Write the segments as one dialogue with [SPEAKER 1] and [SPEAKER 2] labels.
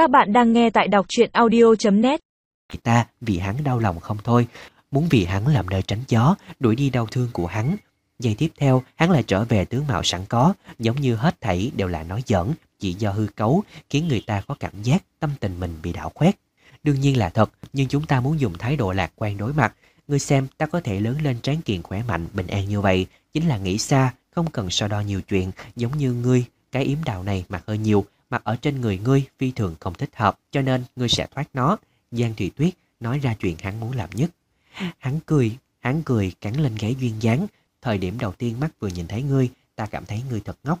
[SPEAKER 1] Các bạn đang nghe tại đọc truyện audio.net
[SPEAKER 2] ta vì hắn đau lòng không thôi, muốn vì hắn làm nơi tránh gió, đuổi đi đau thương của hắn. Giây tiếp theo, hắn lại trở về tướng mạo sẵn có, giống như hết thảy đều là nói giỡn, chỉ do hư cấu, khiến người ta có cảm giác tâm tình mình bị đảo khoét. Đương nhiên là thật, nhưng chúng ta muốn dùng thái độ lạc quan đối mặt. người xem, ta có thể lớn lên tráng kiện khỏe mạnh, bình an như vậy, chính là nghĩ xa, không cần so đo nhiều chuyện, giống như ngươi, cái yếm đào này mặc hơi nhiều, mặc ở trên người ngươi phi thường không thích hợp, cho nên ngươi sẽ thoát nó. Giang Thủy Tuyết nói ra chuyện hắn muốn làm nhất. Hắn cười, hắn cười cắn lên ghế duyên dáng. Thời điểm đầu tiên mắt vừa nhìn thấy ngươi, ta cảm thấy ngươi thật ngốc.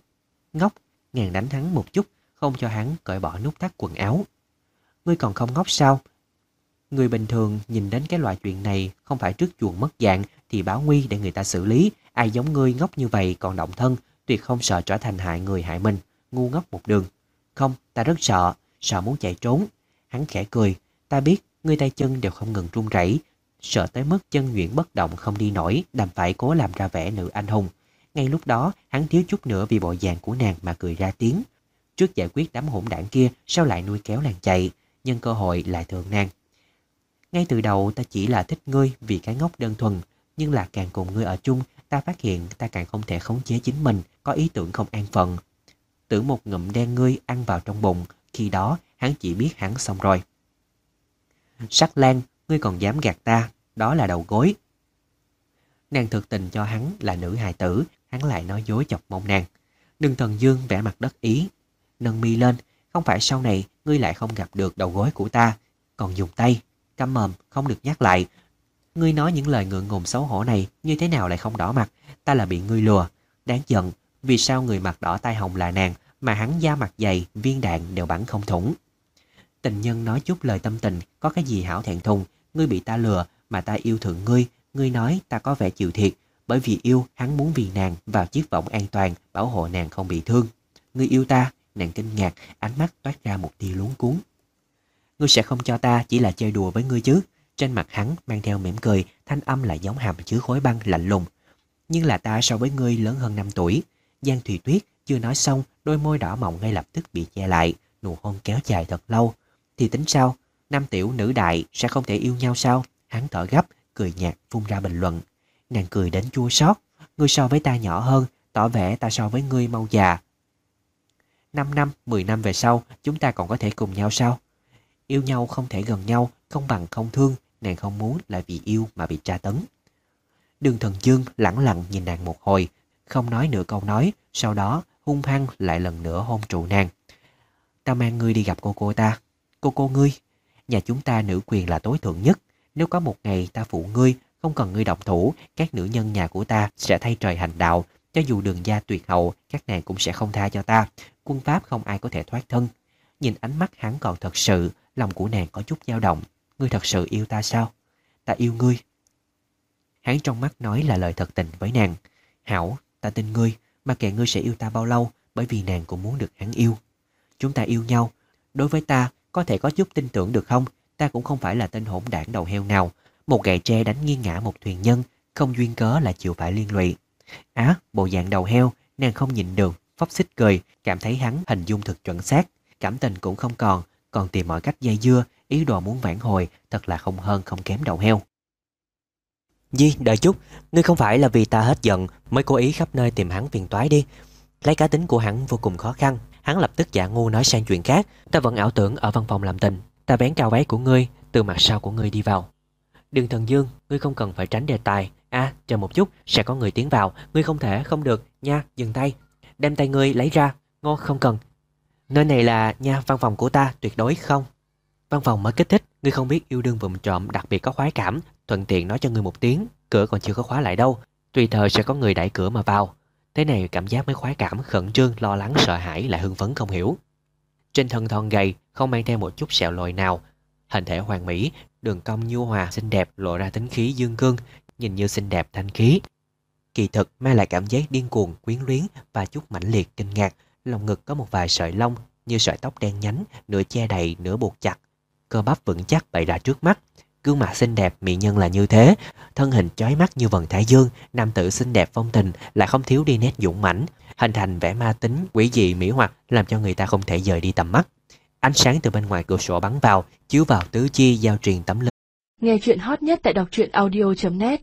[SPEAKER 2] Ngốc, ngàn đánh hắn một chút, không cho hắn cởi bỏ nút thắt quần áo. Ngươi còn không ngốc sao? Người bình thường nhìn đến cái loại chuyện này không phải trước chuồng mất dạng thì báo nguy để người ta xử lý. Ai giống ngươi ngốc như vậy còn động thân, tuyệt không sợ trở thành hại người hại mình, ngu ngốc một đường. Không, ta rất sợ, sợ muốn chạy trốn. Hắn khẽ cười, ta biết ngươi tay chân đều không ngừng run rẩy, sợ tới mức chân nhuyễn bất động không đi nổi, đành phải cố làm ra vẻ nữ anh hùng. Ngay lúc đó, hắn thiếu chút nữa vì bộ dạng của nàng mà cười ra tiếng. Trước giải quyết đám hỗn đảng kia, sao lại nuôi kéo nàng chạy, nhân cơ hội lại thường nàng. Ngay từ đầu ta chỉ là thích ngươi vì cái ngốc đơn thuần, nhưng là càng cùng ngươi ở chung, ta phát hiện ta càng không thể khống chế chính mình, có ý tưởng không an phận. Tưởng một ngụm đen ngươi ăn vào trong bụng, khi đó hắn chỉ biết hắn xong rồi. Sắc Lan, ngươi còn dám gạt ta, đó là đầu gối. Nàng thực tình cho hắn là nữ hài tử, hắn lại nói dối chọc mông nàng. Đừng thần dương vẽ mặt đất ý. Nâng mi lên, không phải sau này ngươi lại không gặp được đầu gối của ta, còn dùng tay, căm mồm, không được nhắc lại. Ngươi nói những lời ngượng ngùng xấu hổ này như thế nào lại không đỏ mặt, ta là bị ngươi lừa. Đáng giận, vì sao người mặt đỏ tai hồng là nàng mà hắn da mặt dày, viên đạn đều bắn không thủng. Tình nhân nói chút lời tâm tình, có cái gì hảo thẹn thùng, ngươi bị ta lừa mà ta yêu thương ngươi, ngươi nói ta có vẻ chịu thiệt, bởi vì yêu hắn muốn vì nàng vào chiếc vọng an toàn, bảo hộ nàng không bị thương. Ngươi yêu ta, nàng kinh ngạc, ánh mắt toát ra một tia luống cuốn. Ngươi sẽ không cho ta chỉ là chơi đùa với ngươi chứ? Trên mặt hắn mang theo mỉm cười, thanh âm lại giống hàm chứa khối băng lạnh lùng. Nhưng là ta so với ngươi lớn hơn 5 tuổi. Giang Thùy Tuyết chưa nói xong, đôi môi đỏ mọng ngay lập tức bị che lại, nụ hôn kéo dài thật lâu. Thì tính sao? Nam tiểu nữ đại sẽ không thể yêu nhau sao? Hắn thở gấp, cười nhạt phun ra bình luận. Nàng cười đến chua xót Ngươi so với ta nhỏ hơn, tỏ vẻ ta so với ngươi mau già. 5 năm, 10 năm về sau, chúng ta còn có thể cùng nhau sao? Yêu nhau không thể gần nhau, không bằng không thương, nàng không muốn là vì yêu mà bị tra tấn. Đường thần dương lẳng lặng nhìn nàng một hồi, không nói nửa câu nói, sau đó hung hăng lại lần nữa hôn trụ nàng. Ta mang ngươi đi gặp cô cô ta. Cô cô ngươi, nhà chúng ta nữ quyền là tối thượng nhất. Nếu có một ngày ta phụ ngươi, không cần ngươi động thủ, các nữ nhân nhà của ta sẽ thay trời hành đạo. Cho dù đường gia tuyệt hậu, các nàng cũng sẽ không tha cho ta. Quân pháp không ai có thể thoát thân. Nhìn ánh mắt hắn còn thật sự, lòng của nàng có chút dao động. Ngươi thật sự yêu ta sao? Ta yêu ngươi. Hắn trong mắt nói là lời thật tình với nàng. Hảo, ta tin ngươi, mà kệ ngươi sẽ yêu ta bao lâu, bởi vì nàng cũng muốn được hắn yêu. Chúng ta yêu nhau. Đối với ta, có thể có chút tin tưởng được không? Ta cũng không phải là tên hỗn đảng đầu heo nào. Một gậy tre đánh nghiêng ngã một thuyền nhân, không duyên cớ là chịu phải liên lụy. Á, bộ dạng đầu heo, nàng không nhìn được, phóc xích cười, cảm thấy hắn hình dung thực chuẩn xác. Cảm tình cũng không còn, còn tìm mọi cách dây dưa, ý đồ muốn vãn hồi, thật là không hơn không kém đầu heo. Di, đợi chút, ngươi không phải là vì ta hết giận mới cố ý khắp nơi tìm hắn phiền toái đi. Lấy cá tính của hắn vô cùng khó khăn, hắn lập tức giả ngu nói sang chuyện khác. Ta vẫn ảo tưởng ở văn phòng làm tình, ta bén cao váy của ngươi, từ mặt sau của ngươi đi vào. Đường thần dương, ngươi không cần phải tránh đề tài. À, chờ một chút, sẽ có người tiến vào, ngươi không thể, không được, nha, dừng tay. Đem tay ngươi lấy ra, ngô không cần. Nơi này là nha văn phòng của ta, tuyệt đối không. Văn phòng mới kích thích, ngươi không biết yêu đương vùng trộm đặc biệt có khoái cảm, thuận tiện nói cho ngươi một tiếng, cửa còn chưa có khóa lại đâu, tùy thời sẽ có người đẩy cửa mà vào. Thế này cảm giác mới khoái cảm, khẩn trương, lo lắng, sợ hãi lại hưng phấn không hiểu. Trên thân thon gầy, không mang theo một chút sẹo lồi nào, hình thể hoàn mỹ, đường cong nhu hòa xinh đẹp lộ ra tính khí dương cương, nhìn như xinh đẹp thanh khí. Kỳ thực mang lại cảm giác điên cuồng, quyến luyến và chút mãnh liệt kinh ngạc, lòng ngực có một vài sợi lông như sợi tóc đen nhánh, nửa che đầy, nửa buộc chặt, cơ bắp vững chắc bày ra trước mắt. Gương mặt xinh đẹp mỹ nhân là như thế, thân hình chói mắt như vầng thái dương, nam tử xinh đẹp phong tình lại không thiếu đi nét dũng mãnh, hình thành vẻ ma tính, quỷ dị mỹ hoặc làm cho người ta không thể rời đi tầm mắt. Ánh sáng từ bên ngoài cửa sổ bắn vào, chiếu vào tứ chi giao truyền tấm lưng.
[SPEAKER 1] Nghe chuyện hot nhất tại đọc truyện audio.net